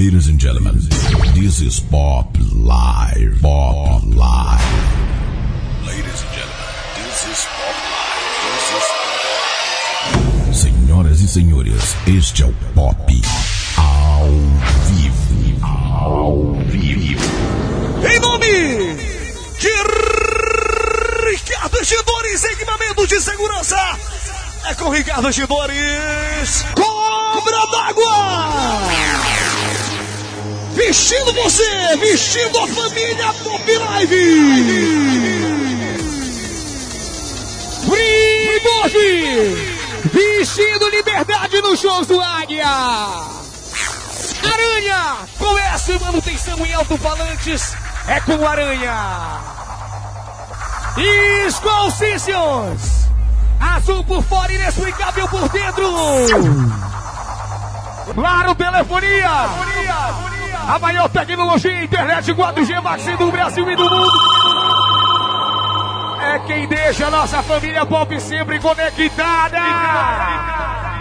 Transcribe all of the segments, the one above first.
Ladies and gentlemen, this is Pop Live. Pop Live. Ladies and gentlemen, this is Pop Live. This is Senhoras e senhores, este é o Pop ao vivo. Ao vivo. Em nome de Ricardo Gidores, equipamento de segurança. É com Ricardo Gidores. Cobra d'água. Vestindo você, vestindo a família Pop Live. Primordi, vestindo liberdade nos shows do Águia. Aranha, comércio e manutenção em alto-falantes é com Aranha. Sessions, azul por fora, inexplicável por dentro. Claro, telefonia. A maior tecnologia, internet 4G máximo do Brasil e do mundo. É quem deixa a nossa família pop sempre conectada.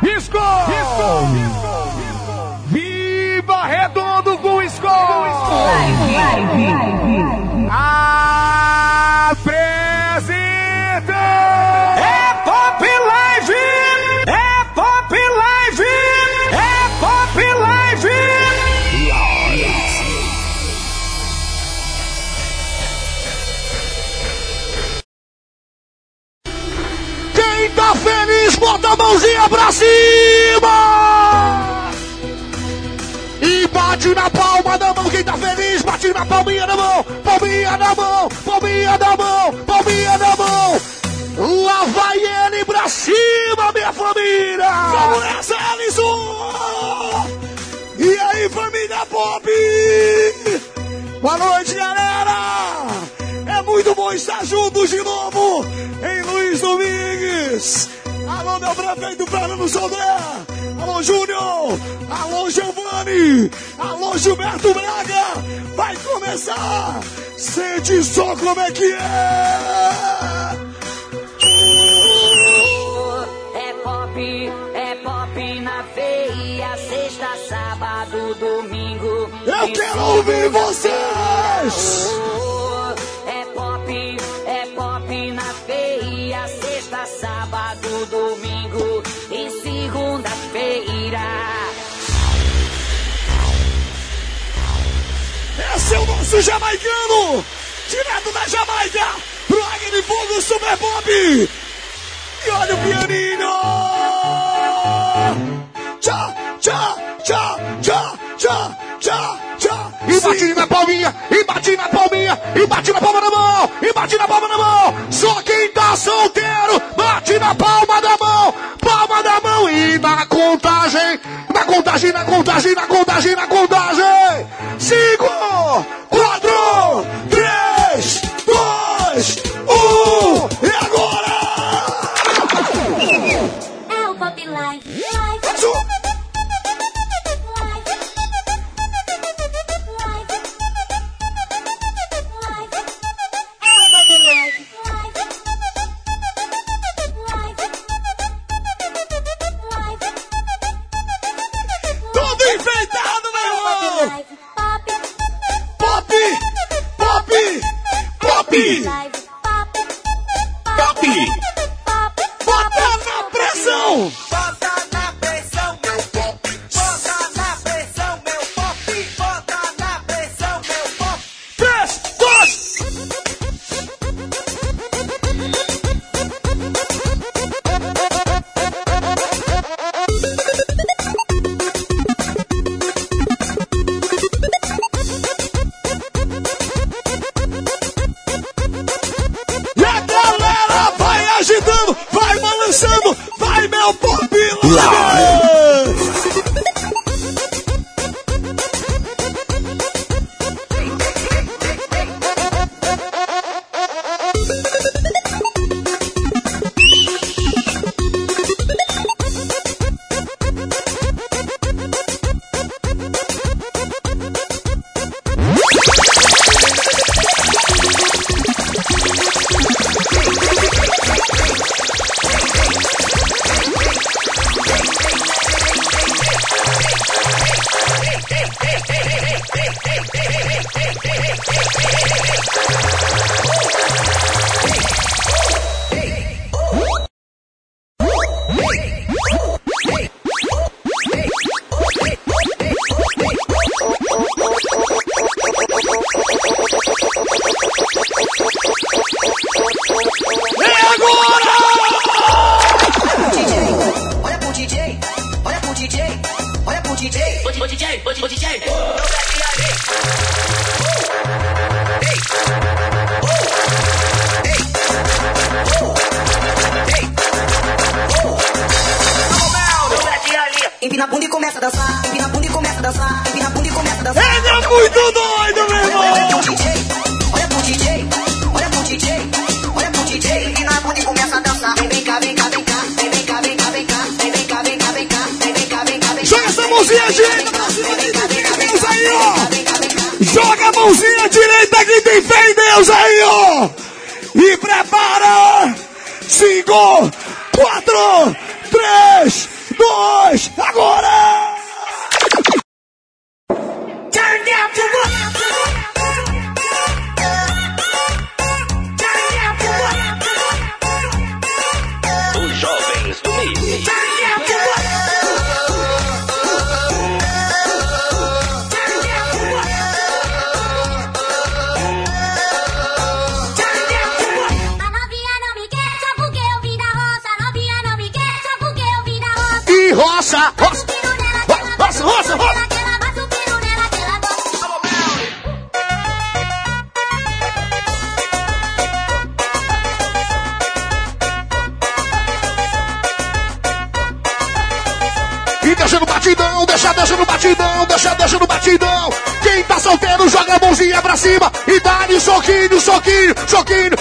Isco! Viva Redondo com o Isco! Apresenta! Bota a mãozinha pra cima! E bate na palma da mão, quem tá feliz, bate na palminha da mão, palminha da mão, palminha da mão, palminha da mão. Lá vai ele pra cima, minha família! Vamos nessa, Alisson! E aí, família Pop! Boa noite, galera! É muito bom estar juntos de novo em Luiz Domingues! Alô, meu prefeito Fernando Sodré! Alô, Júnior! Alô, Giovanni! Alô, Gilberto Braga! Vai começar! Sente só como é que é! É pop, é pop na veia, sexta, sábado, domingo. Eu quero ouvir vocês! É pop, é pop na veia, sexta, sábado, domingo e segunda-feira. Esse é o nosso jamaicano! Direto da Jamaica! Pro Águia de Fogo Super Pop! E olha o pianinho! Tchá, tchá, tchá, tchá, tchá, tchá, tchá! E bate na palminha, e bate na palminha, e bate na palma da mão, e bate na palma da mão. Só quem tá solteiro, bate na palma da mão, palma da mão. E na contagem, na contagem, na contagem, na contagem, na contagem. Cinco,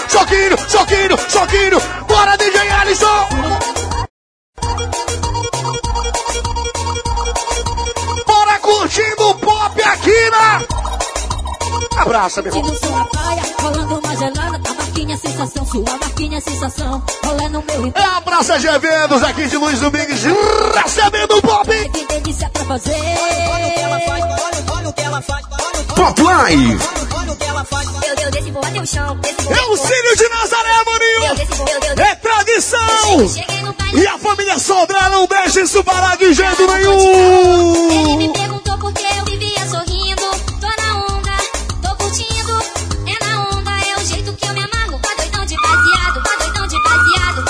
soquinho, soquinho, soquinho. Bora, DJ Alisson! Bora curtindo o pop aqui na... Abraça, meu irmão. Sua praia, rolando uma gelada, a marquinha sensação, sua marquinha sensação, rolando meu. É a Praça de Eventos aqui de Luiz Domingues, recebendo o pop. Que delícia pra fazer. Olha o que ela faz, olha, olha o que ela faz, olha, Pop Live. É o Círio de Nazaré, maninho. É tradição. E a família Sodré não deixa isso parar de jeito ele nenhum. me perguntou por que eu vivia sorrindo. Tô na onda, tô curtindo. É na onda, é o jeito que eu me amarro. Tá doidão de baseado, tá doidão de baseado.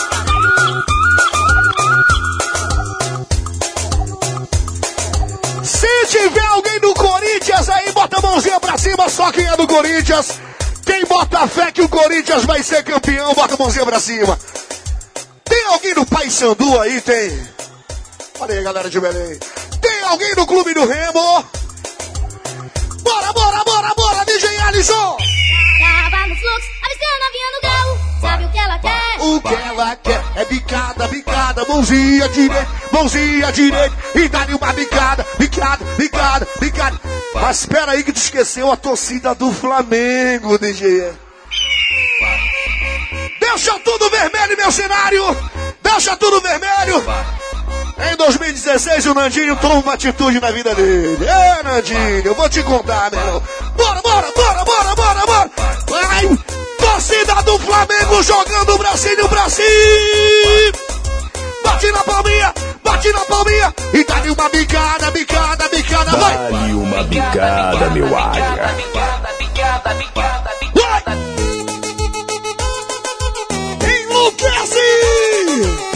Se tiver alguém do Corinthians aí, bota a mãozinha pra cima, só quem é do Corinthians. Bota fé que o Corinthians vai ser campeão, bota a mãozinha pra cima. Tem alguém do Paysandu aí? Tem. Olha aí, galera de Belém. Tem alguém do Clube do Remo? Bora, bora, bora, bora, DJ Alisson! Tava no fluxo, avistei a novinha no galo. Sabe o que ela quer? O que ela quer é bicada, bicada, mãozinha direita, mãozinha direita, e dá-lhe uma bicada, bicada, bicada, bicada. Mas espera aí que tu esqueceu a torcida do Flamengo, DJ. Deixa tudo vermelho, meu cenário! Deixa tudo vermelho! Em 2016, o Nandinho toma uma atitude na vida dele. É, Nandinho, eu vou te contar, meu irmão. Bora, bora, bora, bora, bora, bora! Vai! Torcida do Flamengo jogando o bracinho pra cima! Bate na palminha, bate na palminha e dá-lhe uma bicada, bicada, bicada, vai! Dá-lhe uma bicada, meu águia. Bicada, bicada, bicada, Vai! bicada. Enlouquece!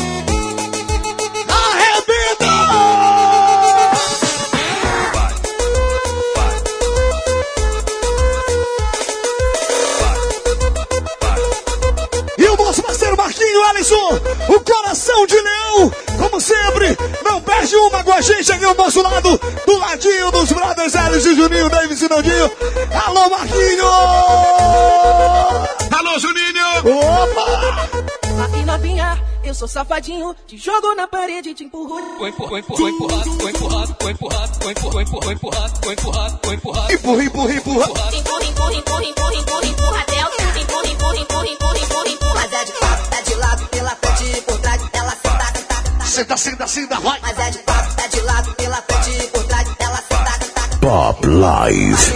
Marquinho Alisson, o coração de leão, como sempre, não perde uma com a gente aqui ao nosso lado, do ladinho dos brothers Alice e Juninho, Davis e Nandinho. Alô, Marquinho! Alô, Juninho! Opa! Aqui novinha, eu sou safadinho, te jogo na parede, te empurro. Foi empurrado, foi empurrado, foi empurrado, foi empurrado, foi empurrado, foi empurrado, foi empurrado, foi empurrado. Empurra, empurra, empurra. Empurra, empurra, empurra, empurra, empurra, empurra até o. Mas é de quatro, tá é de lado, pela frente e por trás, ela senta, tá, Senta, senta, senta, vai. Mas é de quatro, tá é de lado, pela frente e por trás, ela senta, tá. Pop Life.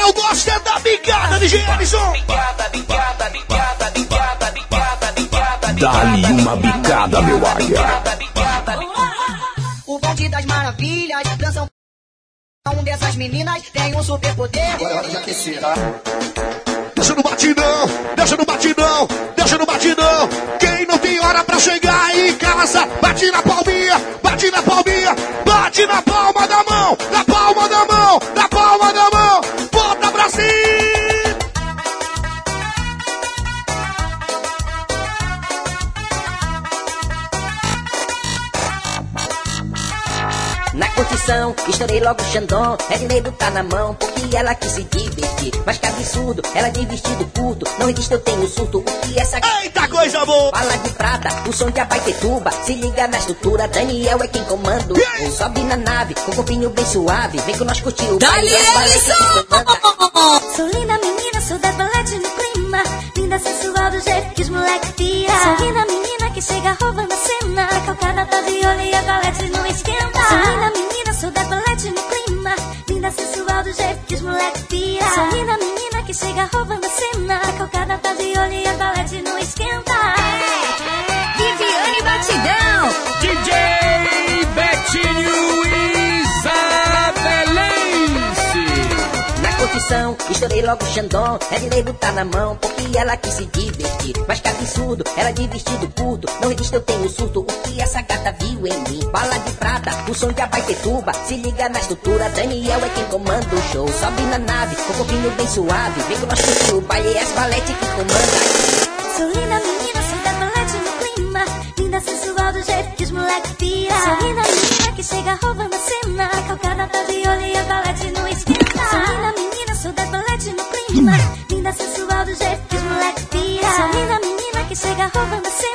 Eu gosto é da bigada de Gerson. Bigada, bigada, bigada, bigada, bigada, bigada. Dá-lhe uma bicada, meu águia maravilhas, dançam um dessas meninas, tem um superpoder. Deixa no batidão, deixa no batidão, deixa no batidão. Quem não tem hora pra chegar em casa, bate na palminha, bate na palminha, bate na palma da mão, na palma da mão, estourei logo o Xandão. Edneiro tá na mão, porque ela quis se divertir. Mas que absurdo, ela de vestido curto. Não resiste, eu tenho surto. O que essa Eita coisa boa! Bala de prata, o som de Abaitetuba. Se liga na estrutura, Daniel é quem comanda. Ou sobe na nave, com o corpinho bem suave. Vem com nós curtir o baile, é. Sou linda menina, sou da balete no clima. Linda sensual do jeito que os moleque pira. Sou linda menina que chega roubando a cena. Calcada tá de olho e a balete não esquenta. Sou linda menina, sou da balete no clima. Linda sensual do jeito que os moleque pira. Sou linda menina que chega roubando a cena. A calcada tá de olho e a balete Estourei logo o Xandão. Edneiro tá na mão, porque ela quis se divertir. Mas que absurdo, ela de vestido curto. Não resiste, eu tenho surto. O que essa gata viu em mim? Bala de prata, o som de Abaitetuba. Se liga na estrutura, Daniel é quem comanda o show. Sobe na nave, com o corpinho bem suave. Vem com o baile, é as balete que comanda. Sou que chega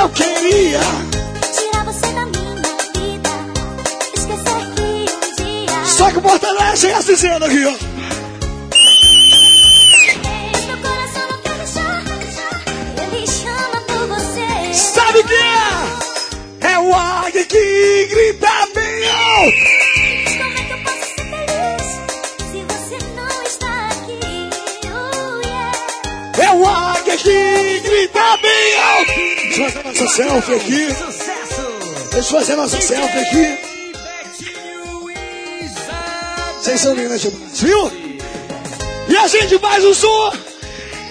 Eu queria! Tirar você da minha vida. Esquecer que um dia. Só que fortalece essa cena aqui, ó. Mas meu coração não quer deixar. Ele chama por você. Sabe o que é? É o águia que grita bem alto! Mas como é que eu posso ser feliz se você não está aqui? Oh. É o águia que grita bem alto! Deixa eu fazer nossa selfie aqui. Deixa eu fazer nossa selfie aqui. Vocês são lindas demais, viu? E a gente faz o som.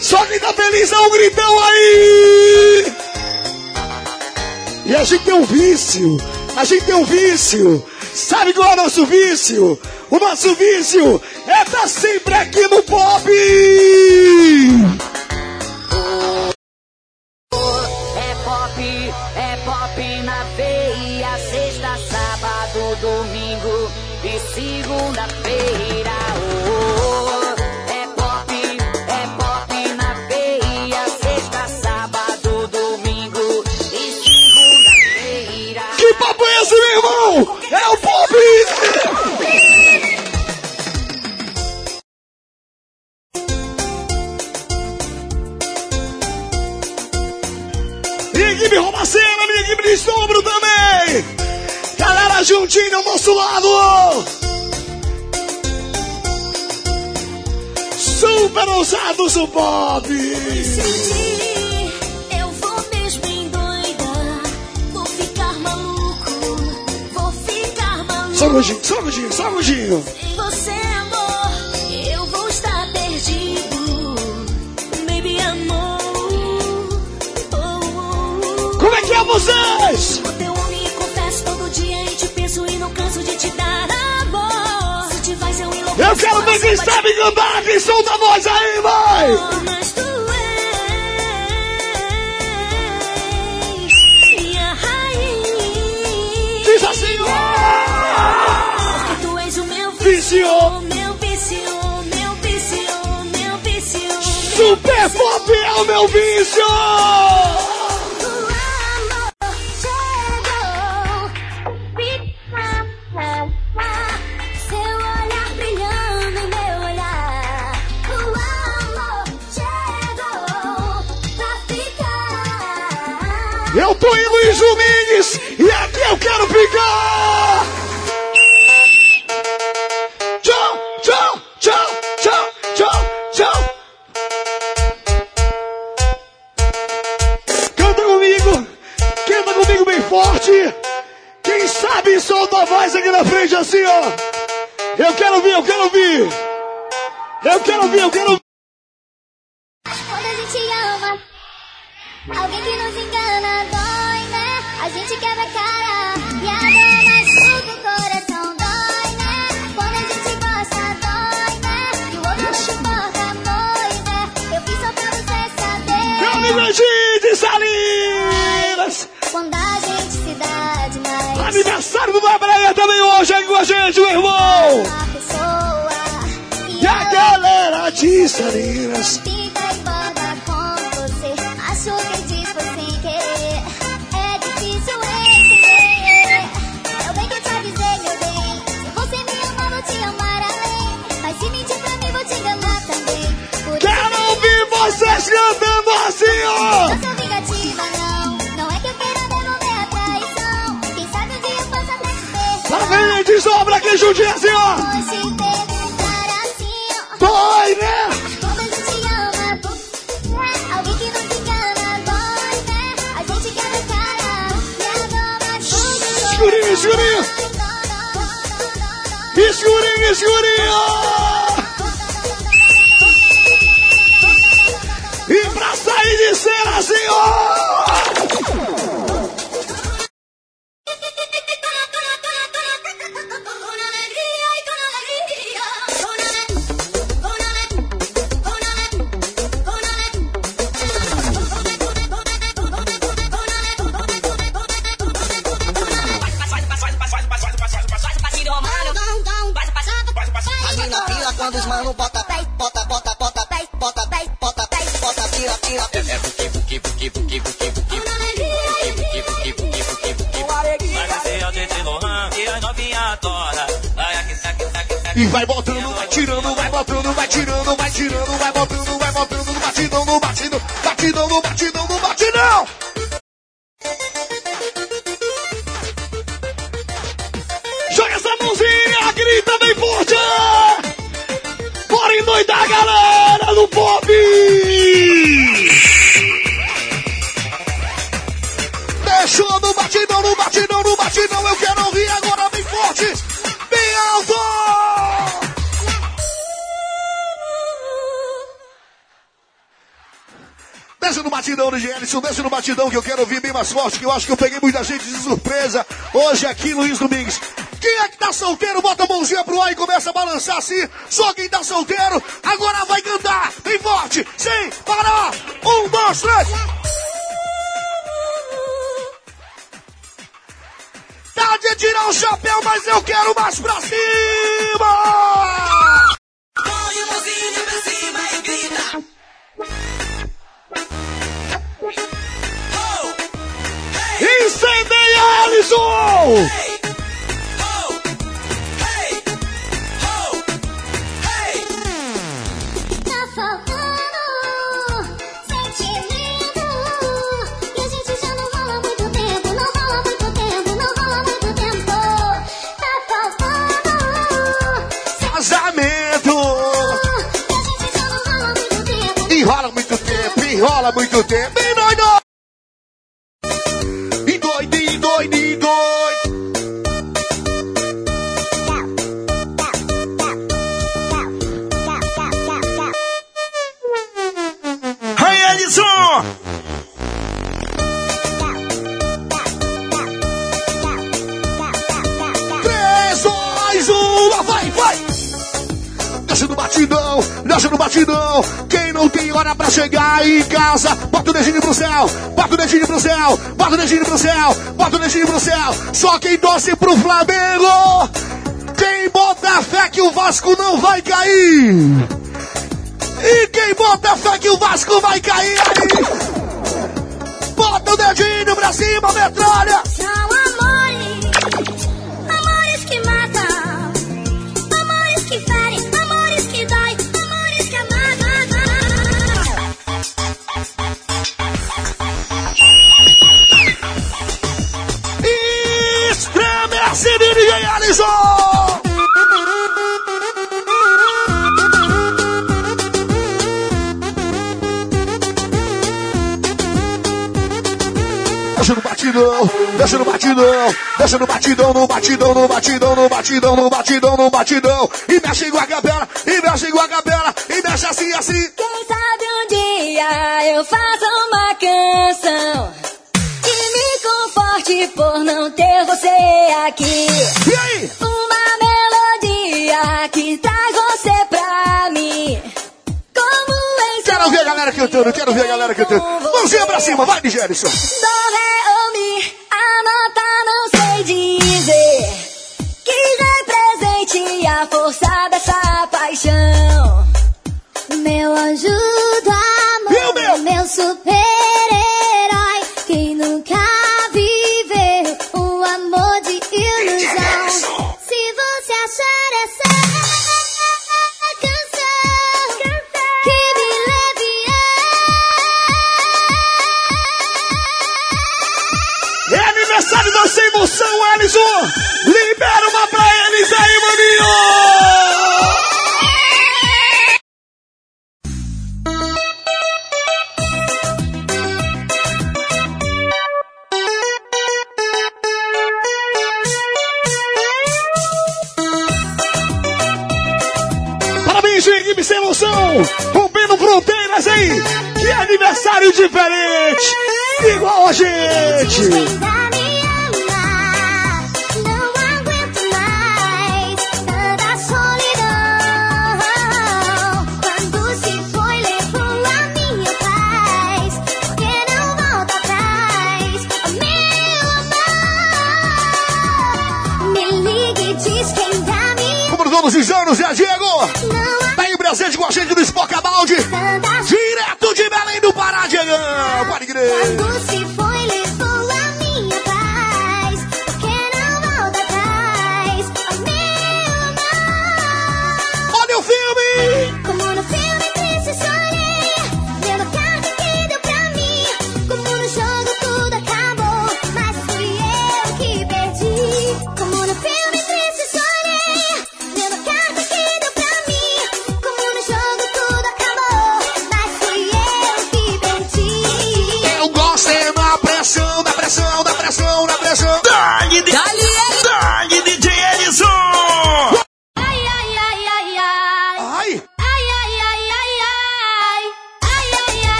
Só quem tá feliz dá um gritão aí. E a gente tem um vício. A gente tem um vício. Sabe qual é o nosso vício? O nosso vício é estar sempre aqui no pop. É pop na veia. Sexta, sábado, domingo e segunda-feira. Oh, é pop, é pop de sombro também. Galera juntinho ao nosso lado. Super ousados o pop. Sentir, eu vou mesmo endoidar. Vou ficar maluco, vou ficar maluco. Só um minutinho, só um minutinho, só um minutinho. vocês! O teu homem e confesso todo dia e te penso e não canso de te dar amor. Se te vais, eu enlouqueço. Eu quero ver quem sabe cantar, que solta a voz aí, vai! Oh, mas tu és minha rainha. Diz assim, ó! Porque tu és o meu vício. O meu vício, meu vício, meu vício. Super Pop é o meu vício! Em Luiz Domingues e aqui eu quero ficar! Tchau, tchau, tchau, tchau, tchau, tchau! Canta comigo! Canta comigo bem forte! Quem sabe solta a voz aqui na frente assim, ó! Eu quero ouvir, eu quero ouvir! Eu quero ouvir, eu quero ouvir! Salinas! Quando a gente se dá demais. Aniversário do Babreia também hoje aqui com a gente, meu irmão! Pessoa E a galera de Salinas! Fica e borda com você. Acho que diz foi sem querer. É difícil entender. Eu bem que te avisei, meu bem. Se você me amar, vou te amar além. Mas se mentir pra mim, vou te enganar também. Por Quero ouvir vocês cantando assim, ó! sobra que judia assim, ó. Dói, né? Escurinho, escurinho. Escurinho, escurinho. Botando, vai tirando, vai botando, vai tirando, vai tirando, vai botando, vai botando no batidão, no batidão, batidão, no batidão, no batidão! Joga essa mãozinha, grita bem forte! Bora endoidar a galera do pop! Deixou no batidão, no batidão, no batidão, eu quero ouvir batidão do Gelson, desce no batidão que eu quero ouvir bem mais forte, que eu acho que eu peguei muita gente de surpresa hoje aqui, Luiz Domingues. Quem é que tá solteiro, bota a mãozinha pro ar e começa a balançar assim. Só quem tá solteiro, agora vai cantar bem forte, sem parar. Um, dois, três. Tá de tirar o chapéu, mas eu quero mais pra cima! Põe mãozinha pra cima e grita. Incendeia, Alisson! rola muito tempo. E doido! E doido, e doido, e doido. Aí, Edson! batidão, nasce no batidão. Que hora pra chegar em casa, bota o dedinho pro céu, bota o dedinho pro céu, bota o dedinho pro céu, bota o dedinho pro céu. Só quem torce pro Flamengo, quem bota fé que o Vasco não vai cair. E quem bota fé que o Vasco vai cair aí? Bota o dedinho pra cima, metralha! Deixa no batidão, deixa no batidão, deixa no batidão, no batidão, no batidão, no batidão, no batidão, no batidão. E mexe igual a capela, e mexe igual a capela, e mexe assim, assim. Quem sabe um dia eu faço uma canção que me conforte por não ter você aqui. E aí? Uma melodia que traz você pra mim. Como em Quero ver a galera cantando, quero ver a galera cantando. Mãozinha pra cima, vai, Nigérison. Do, ré mi, a nota não sei dizer.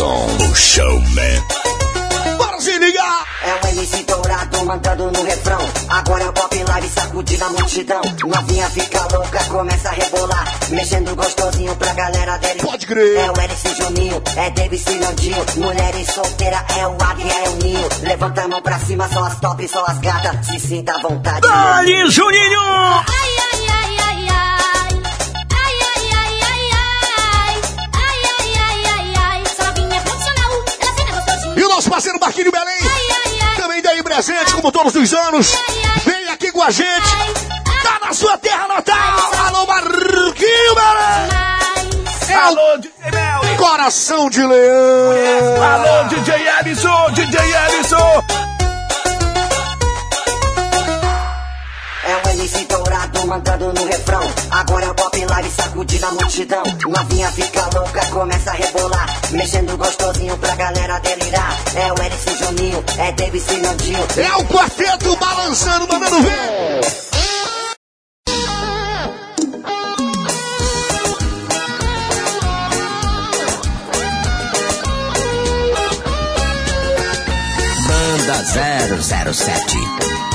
Ellison, o showman. Bora se ligar! É o MC dourado mandando no refrão. Agora é o pop live sacudindo a multidão. Novinha fica louca, começa a rebolar. Mexendo gostosinho pra galera dele. Pode crer. É o Eric Juninho, é David Cirandinho. Mulheres solteira, é o Águia, é o Ninho. Levanta a mão pra cima, só as top, só as gatas. Se sinta à vontade. Dali, Juninho! Ai, presente, como todos os anos. Vem aqui com a gente. Tá na sua terra natal. Alô, Marquinho Belém. Alô, DJ Mel. Coração de leão. Alô, DJ Ellison, DJ Ellison. É o Mandando no refrão. Agora é o pop live sacudindo a multidão. Novinha fica louca, começa a rebolar. Mexendo gostosinho pra galera delirar. É o Eric Juninho, é David Sinandinho. É o quarteto balançando, mandando ver. Banda 007.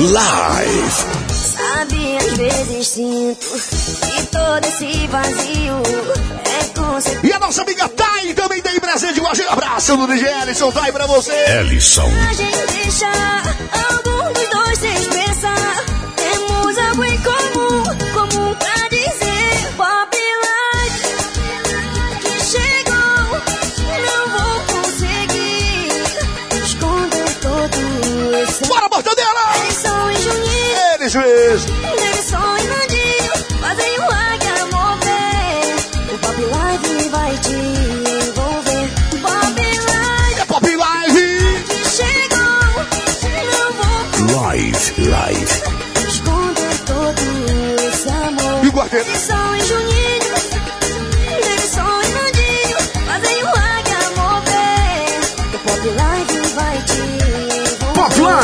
Live. Sabe, às vezes sinto que todo esse vazio é você. E a nossa amiga Thay também tem presente com a gente. Abraço do DJ Ellison, Thay pra você. Ellison. A gente deixa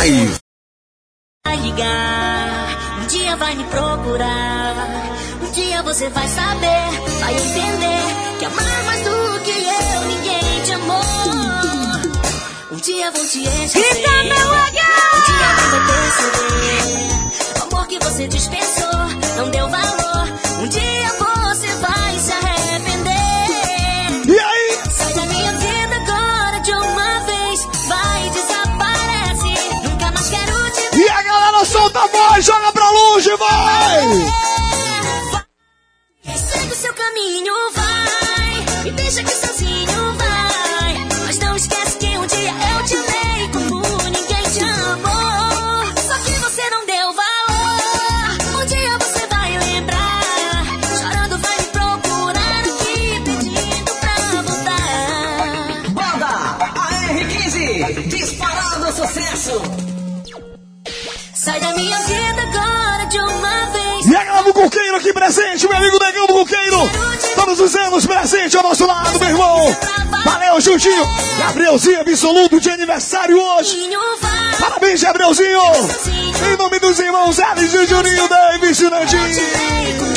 Live. vai ligar, um dia vai me procurar. Um dia você vai saber, vai entender que amar mais do que eu, ninguém te amou. Um dia vou te esquecer. Grita, meu Um dia você vai perceber. O amor que você dispensou não deu valor. demais! Todos os anos presente ao nosso lado, meu irmão. Valeu, Juntinho. Gabrielzinho absoluto de aniversário hoje. Parabéns, Gabrielzinho. Em nome dos irmãos Alice Juninho Davis e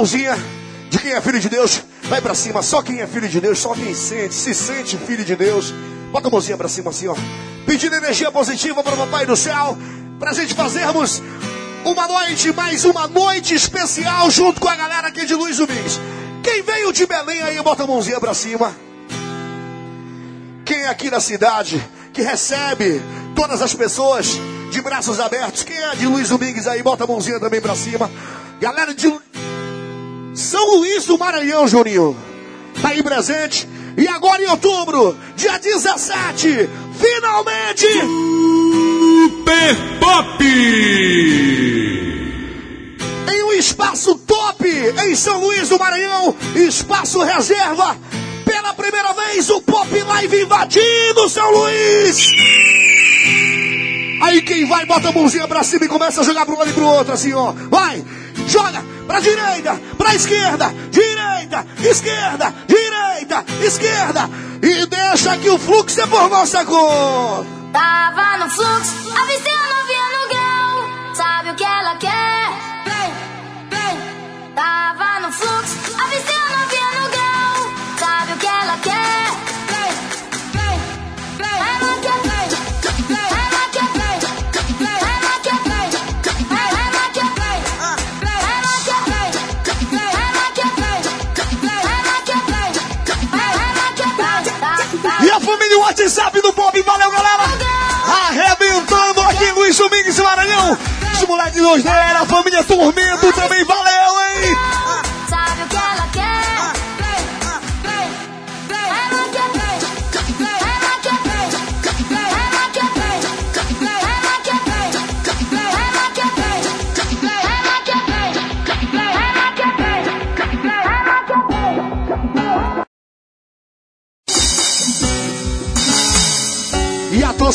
mãozinha de quem é filho de Deus, vai pra cima. Só quem é filho de Deus, só quem sente, se sente filho de Deus. Bota a mãozinha pra cima assim, ó. Pedindo energia positiva para o Papai do Céu, pra gente fazermos uma noite, mais uma noite especial junto com a galera aqui de Luiz Domingos. Quem veio de Belém aí, bota a mãozinha pra cima. Quem é aqui da cidade que recebe todas as pessoas de braços abertos? Quem é de Luiz Domingues aí? Bota a mãozinha também pra cima. Galera de São Luís do Maranhão, Juninho. Tá aí presente. E agora em outubro, dia 17, finalmente. Super Pop. Em um espaço top em São Luís do Maranhão, espaço reserva. Pela primeira vez, o Pop Live invadindo São Luís. Aí quem vai, bota a mãozinha pra cima e começa a jogar pro lado e pro outro, assim, ó. Vai, joga pra direita, pra esquerda, direita, esquerda, direita, esquerda. E deixa que o fluxo é por nossa conta. Tava no fluxo, avistei a novinha no grau. Sabe o que ela quer? Vem, vem. Tava no fluxo, WhatsApp do Pop, valeu galera! Arrebentando aqui Luiz Domingos e Maranhão! Os moleques dos dela, a família Tormento também, valeu,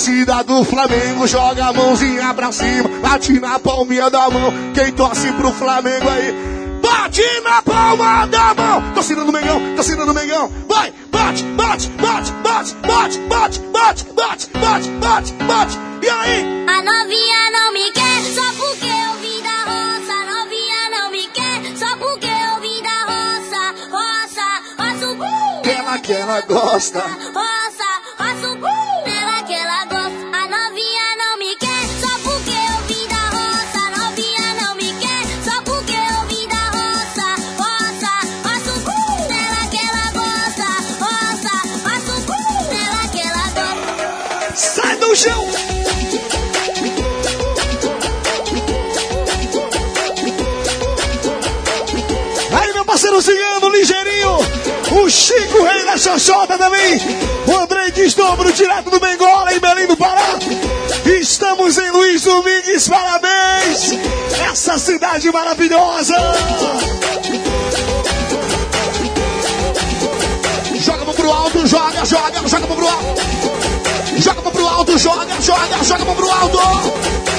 torcida do Flamengo joga a mãozinha pra cima, bate na palminha da mão. Quem torce pro Flamengo aí, bate na palma da mão. Torcida do Mengão, torcida do Mengão. Vai, bate, bate, bate, bate, bate, bate, bate, bate, bate, bate, bate. E aí? A novinha não me quer só porque eu vim da roça. A novinha não me quer só porque eu vim da roça. Roça, roça o. Ela que ela gosta. Roça O Chico Rei da Xoxota também. O André Desdobro, direto do Bengola, em Belém do Pará. Estamos em Luiz Domingues, parabéns. Essa cidade maravilhosa. Joga pro alto, joga, joga, joga pro alto. Joga pro alto, joga, joga, joga pro alto.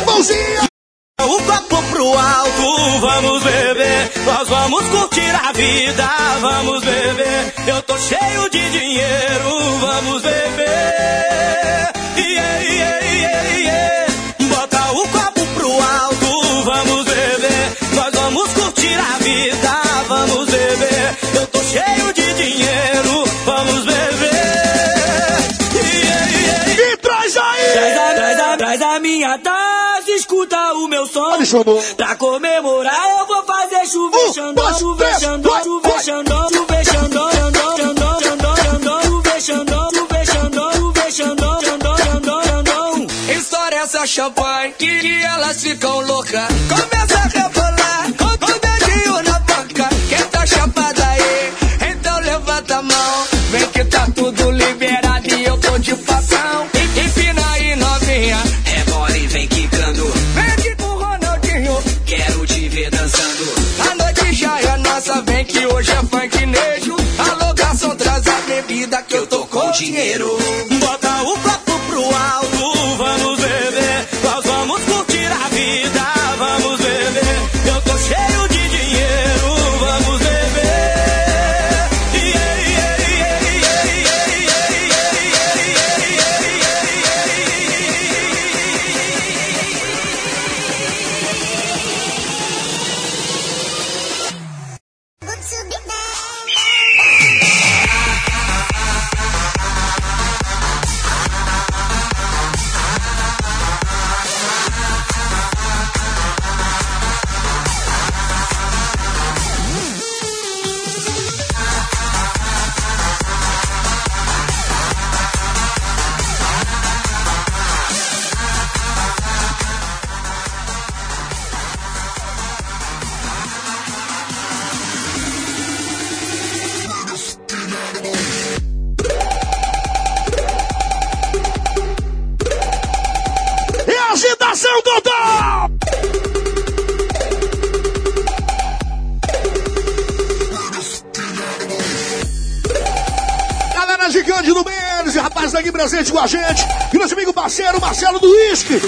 Mãozinha. O copo pro alto, vamos beber. Nós vamos curtir a vida, vamos beber. Eu tô cheio de dinheiro, vamos beber. Yeah, yeah, yeah, yeah. Bota o copo pro alto, vamos beber. Nós vamos curtir a vida, vamos beber. Eu tô cheio de dinheiro, vamos beber. Yeah, yeah, yeah. E traz aí. Traz a, traz a, traz a minha taça, escuta o meu som. Pra comemorar eu vou fazer chover, xandó, chuva xandó, chuva xandó, chuva xandó, xandó, xandó, xandó, xandó, chuva xandó, chuva xandó, chuva xandó, xandó, xandó, xandó. Estoura essa champanhe que elas ficam loucas. Começa a rebolar, começa dinheiro. Bota o presente com a gente. Grande amigo parceiro Marcelo do Whisky.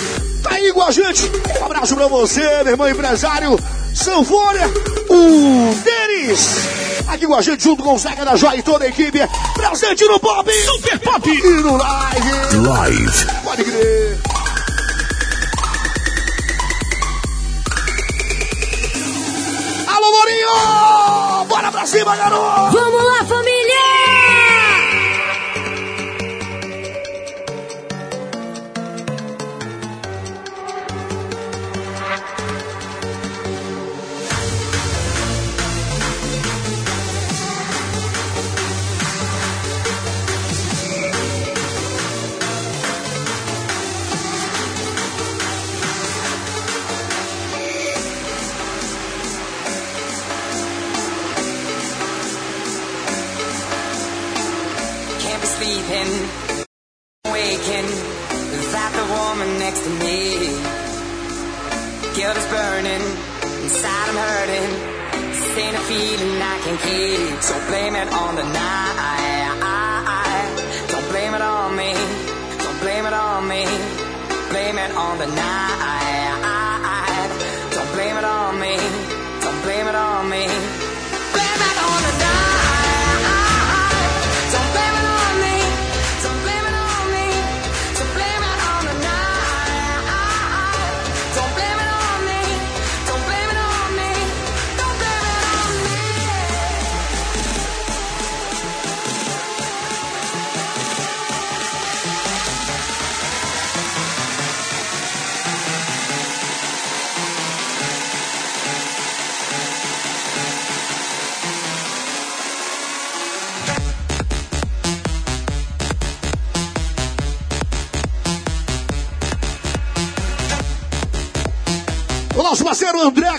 Tá aí com a gente. Um abraço pra você, meu irmão empresário Sanfônia. O Denis. Aqui com a gente, junto com o Zeca da Joia e toda a equipe. Presente no Pop. Super Pop. E no Live. Live. Pode crer. Alô, Morinho! Bora pra cima, garoto! Vamos Blame it on the night.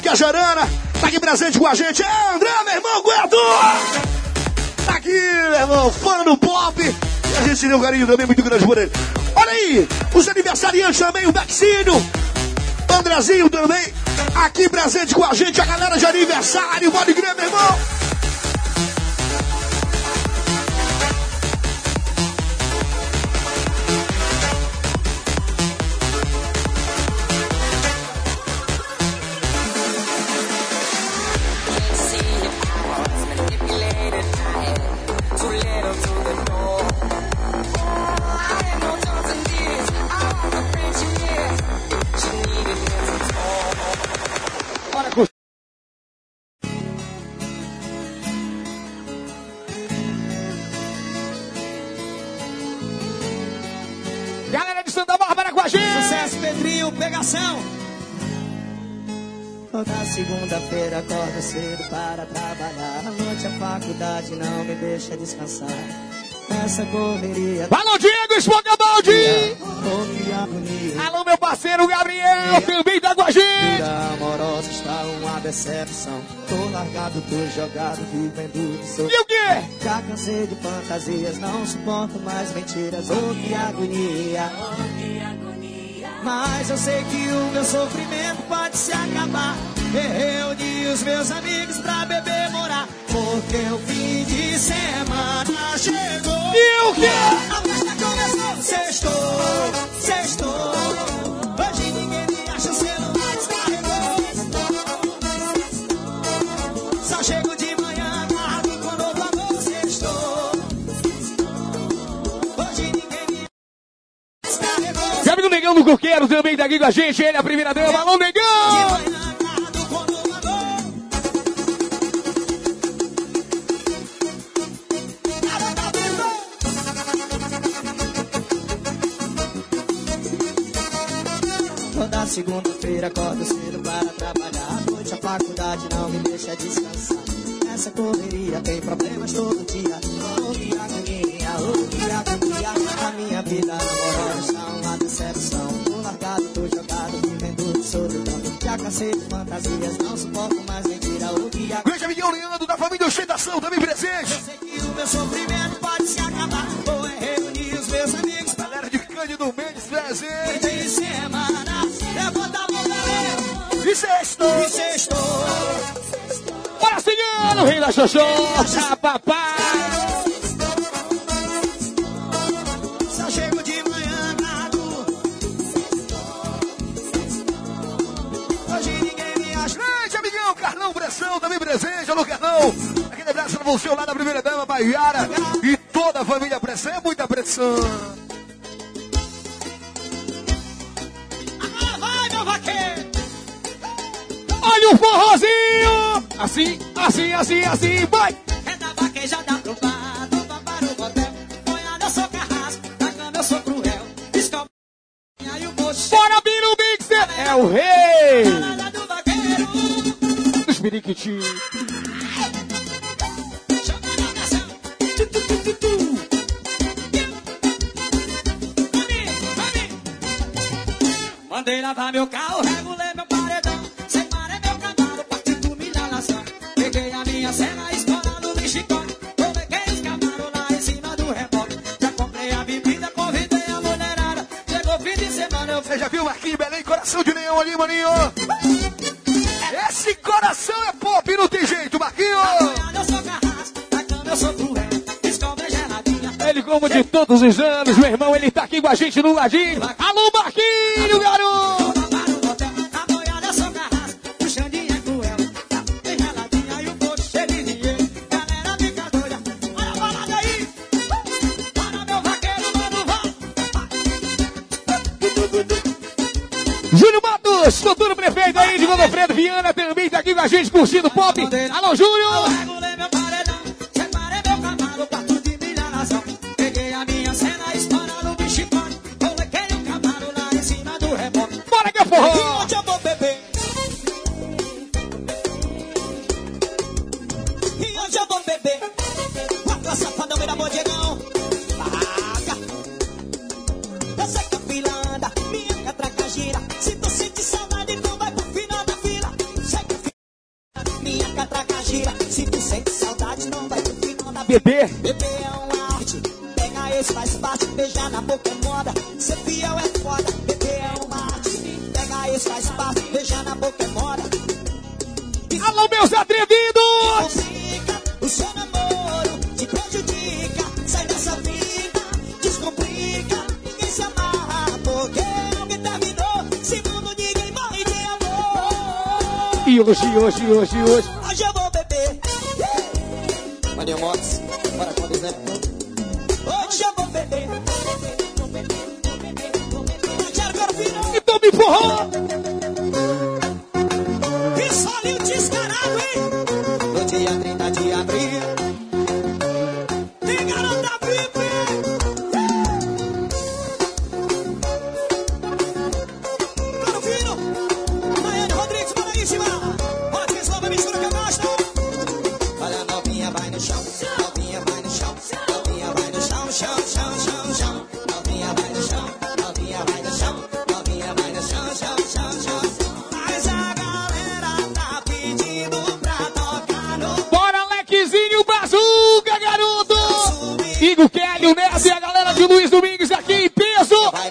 Cajarana. Tá aqui presente com a gente. É, André, meu irmão, Gueto! Tá aqui, meu irmão, fã do pop. E a gente tem um carinho também muito grande por ele. Olha aí, os aniversariantes também, o Bexinho, Andrezinho também, aqui presente com a gente, a galera de aniversário. Pode crer, meu irmão. Pedrinho, pegação. Toda segunda-feira acordo cedo para trabalhar. À noite a faculdade não me deixa descansar. Essa correria. Alô, Diego Espocabaldi! Oh, que agonia. Alô, meu parceiro Gabriel, também tá com a gente. Vida amorosa está uma decepção. Tô largado, tô jogado, vivendo de sol. E o quê? Já cansei de fantasias, não suporto mais mentiras. Oh, que agonia. Mas eu sei que o meu sofrimento pode se acabar. Reuni os meus amigos pra beber morar. Porque o fim de semana chegou. E o quê? A festa começou. Sextou. Do Coqueiro também tá aqui com a gente. Ele é a primeira dama. Alô, Negão! Toda segunda-feira acordo cedo para trabalhar. À noite a faculdade não me deixa descansar. Essa correria tem problemas todo dia. Oh, que agonia, oh, que agonia. A minha vida amorosa está uma decepção. Já cansei de fantasias, não suporto mais mentira. Oh, que agonia. Grande amigão Leandro da família Ostentação também presente. Eu sei que o meu sofrimento pode se acabar. Vou é reunir os meus amigos. Galera de Cândido Mendes presente. De semana, levanta a mão, galera. E sextou. E sextou. Bora seguindo, rei da Xoxota, papai. Abraço pra você lá da primeira dama, Baiara. E toda a família Pressão. É muita pressão. Agora vai, meu vaqueiro. Olha o forrozinho. Assim, assim, assim, assim. Vai. É da vaquejada pro bar, do bar para o motel. Boiada, eu sou carrasco, na cama eu sou cruel. Descobre aí o moço. Bora, Biro Mixer. É o rei. Dos periquitinhos. Meu carro, regulei meu paredão. Separei meu cavalo, parti do milha nação. Peguei a minha cena, escorado no chicote. Coloquei os cavalos lá em cima do reboque. Já comprei a bebida, convidei a mulherada. Chegou fim de semana, eu Você já viu Marquinhos Belém, coração de leão ali, maninho? Esse coração é pop, não tem jeito, Marquinhos. eu sou carrasco, na cama eu sou cruel. Descobre geladinha. Ele, como de todos os anos, meu irmão, ele tá aqui com a gente no ladinho. Alô, Matos, futuro prefeito aí de Godofredo Viana, também tá aqui com a gente curtindo pop. Alô, Júlio!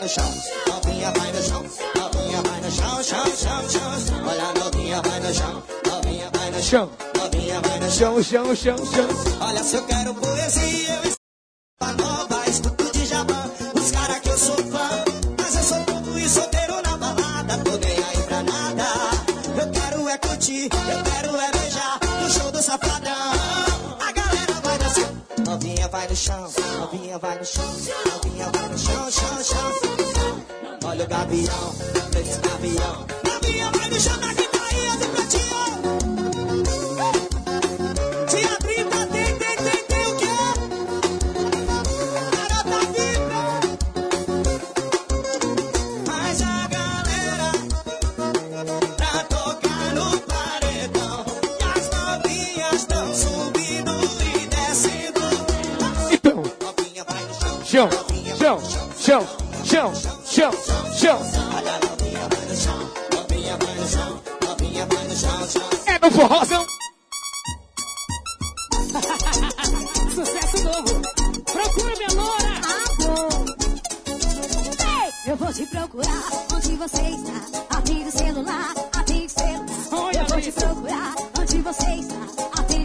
no chão, novinha vai no chão, novinha vai no chão, chão, chão, chão. Olha, novinha vai no chão, novinha vai no chão, novinha vai no chão, chão, chão, chão. Olha, se eu quero poesia.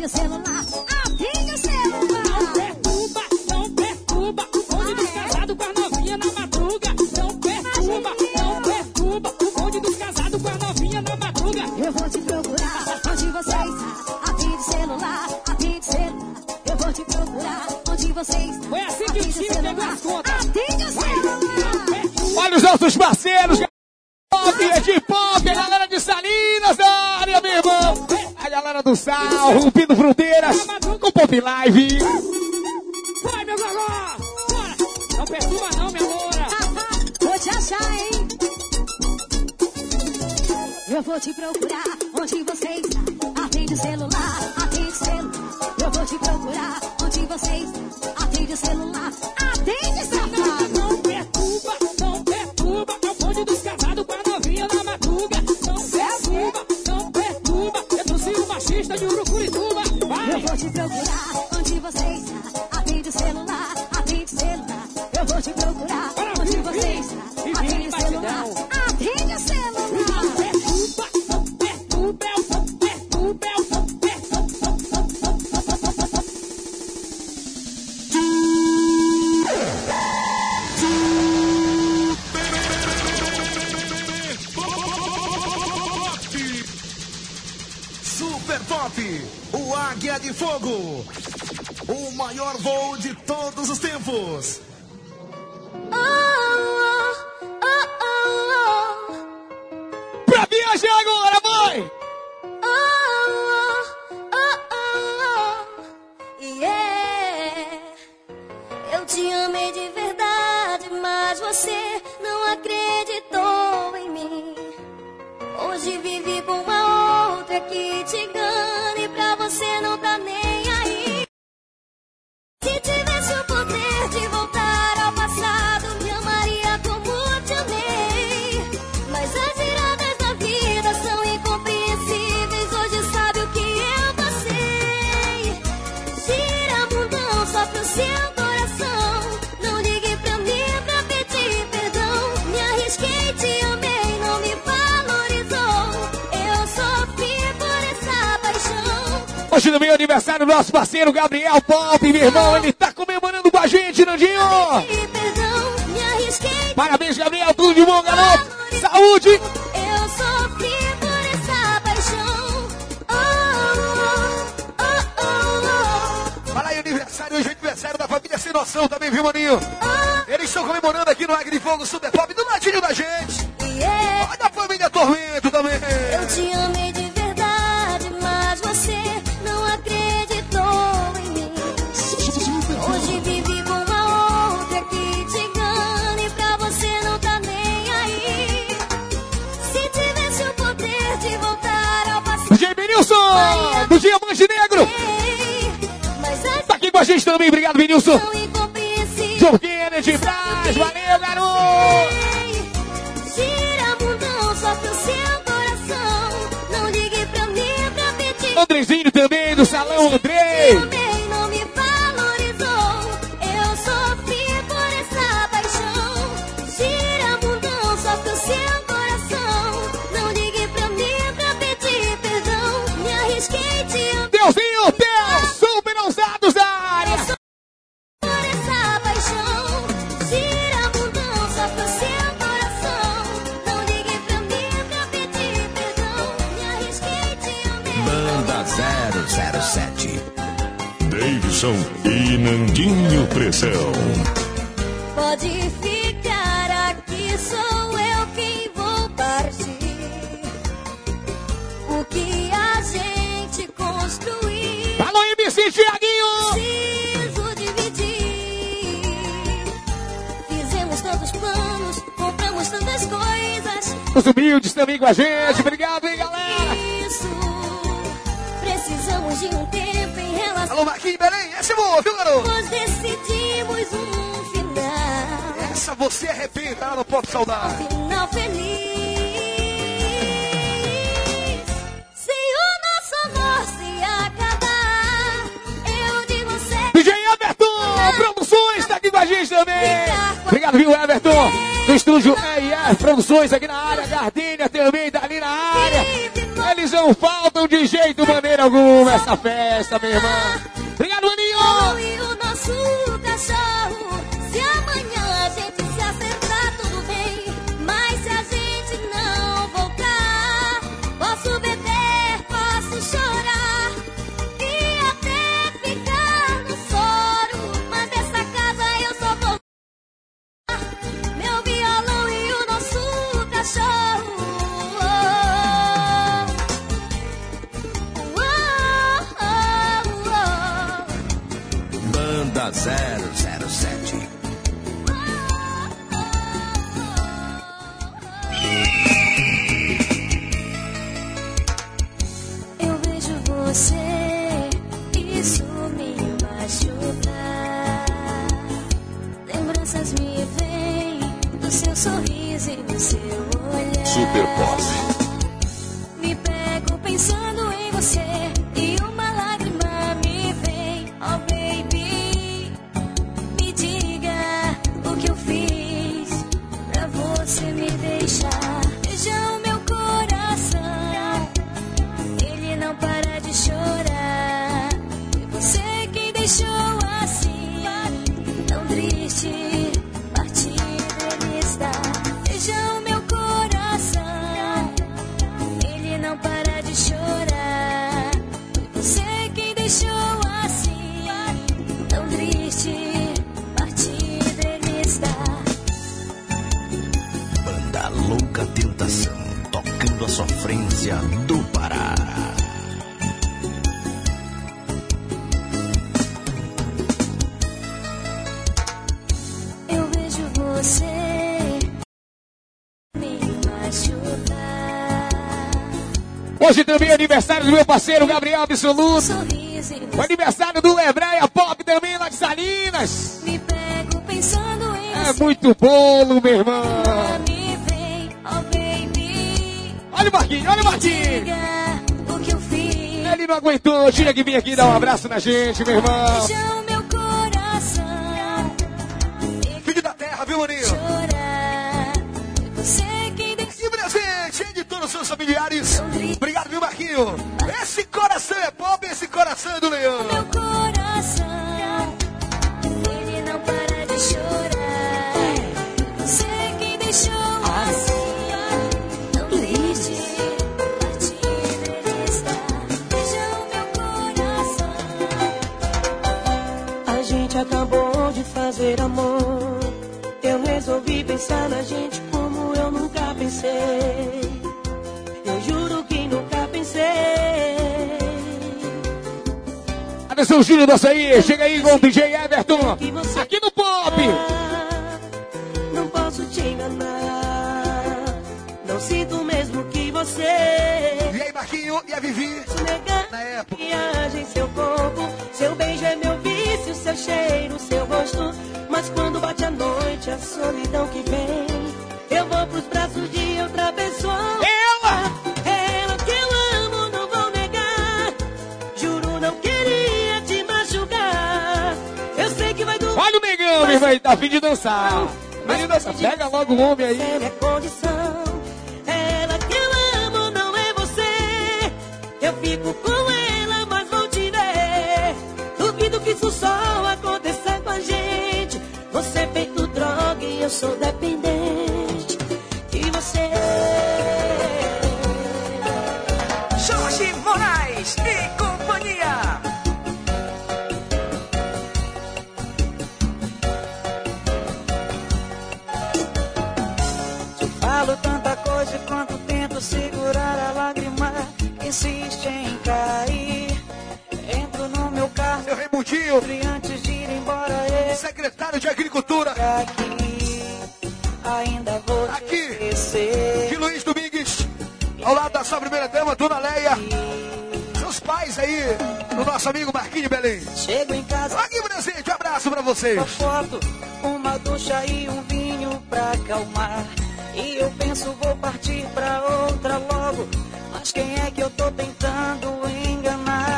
O celular, atende o celular. Não perturba, não perturba. Onde ah, dos é? casados com a novinha na madruga. Não perturba, não perturba. Onde dos casados com a novinha na madruga. Eu vou te procurar, onde você está. Atende o celular, atende o celular. Eu vou te procurar, onde você está. Foi assim que o time pegou as contas. Atende o celular. Olha os nossos parceiros. do Sal, Rubinho Fruteiras, com Pop Live. Vai, meu gogó! Bora! Não perturba não, minha loura! Vou te achar, hein? Eu vou te procurar onde você nosso parceiro Gabriel Pop, meu irmão, ele tá comemorando com a gente, Nandinho! Parabéns, Gabriel, tudo de bom, garoto! Saúde! Eu por essa paixão. Oh oh, oh, oh, oh, Fala aí, aniversário, hoje é aniversário da família Sem Noção também, viu, maninho? Oh. Eles estão comemorando aqui no Agri Fogo Super Pop, do ladinho da gente! também, obrigado, Vinilson. Jorge Energy Brás, valeu, garoto! Tira seu coração. Não ligue pra mim é pra. Andrezinho também, do Salão Andrei. Produções aqui na área, Gardinha também tá ali na área. Eles não faltam de jeito, maneira alguma, essa festa, minha irmã. Hoje também é aniversário do meu parceiro Gabriel Absoluto. O aniversário do Hebreia Pop também lá de Salinas. Me pego pensando em é muito bolo, meu irmão. Vem, oh olha o Marquinhos, olha o Marquinhos. Ele não aguentou, tinha que vir aqui dar um abraço na gente, meu irmão. seus familiares. Obrigado, viu, Marquinho? Esse coração é pobre, esse coração é do leão. Meu coração, ele não para de chorar. Você deixou assim. acabou de fazer amor. Eu resolvi pensar na gente como eu nunca pensei. Atenção, Júlio do Açaí. Chega aí com o DJ Everton. Aqui no Pop. Não posso te enganar. Não sinto o mesmo que você. E aí, Marquinho e a Vivi. Na época. Viagem, seu corpo, seu beijo é meu vício, seu cheiro, seu rosto. Mas quando bate a noite, a solidão que vem, eu vou pros braços de outra pessoa. Meu irmão. Tá fim de dançar. Dança. Pega logo o homem aí. É condição. Ela que eu amo não é você. Eu fico com ela, mas vou te ver. Duvido que isso só aconteça com a gente. Você é feito droga e eu sou dependente de você. Agricultura aqui. De Luiz Domingues. Ao lado da sua primeira dama, Dona Leia. Seus pais aí, do nosso amigo Marquinhos Belém. Chego em casa Aqui, presente, um abraço pra vocês. uma foto, uma ducha e um vinho pra acalmar. E eu penso vou partir pra outra logo. Mas quem é que eu tô tentando enganar?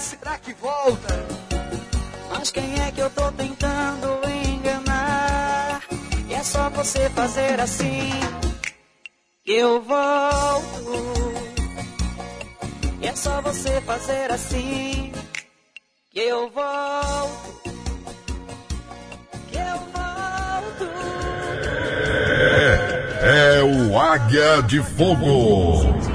Será que volta? Mas quem é que eu tô tentando enganar? E é só você fazer assim que eu volto. E é só você fazer assim que eu volto. Que eu volto. É o Águia de Fogo.